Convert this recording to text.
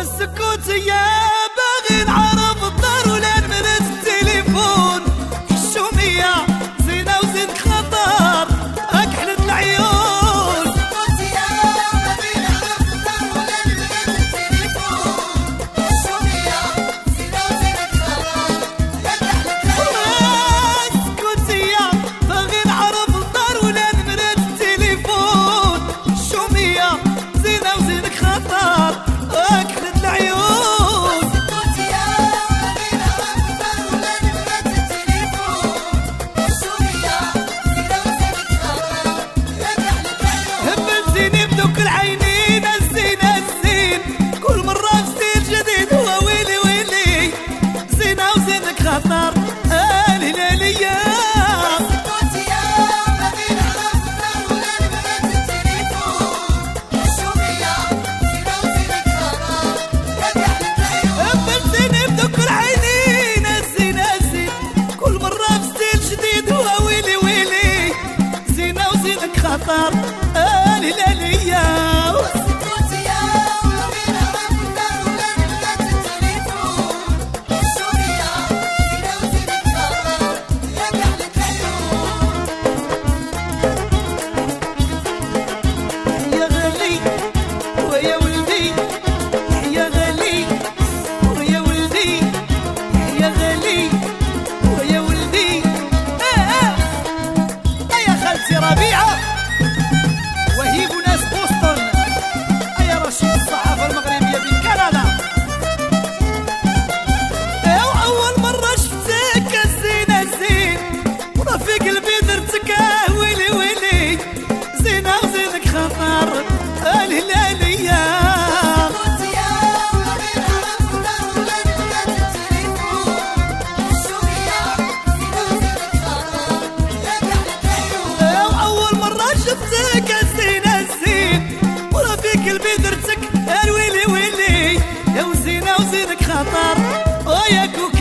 مسكوت يا وكل عيني شفتك الزين الزين فيك البي درتك الويلي ويلي يا وزينة وزينك خطر. ويا كوكا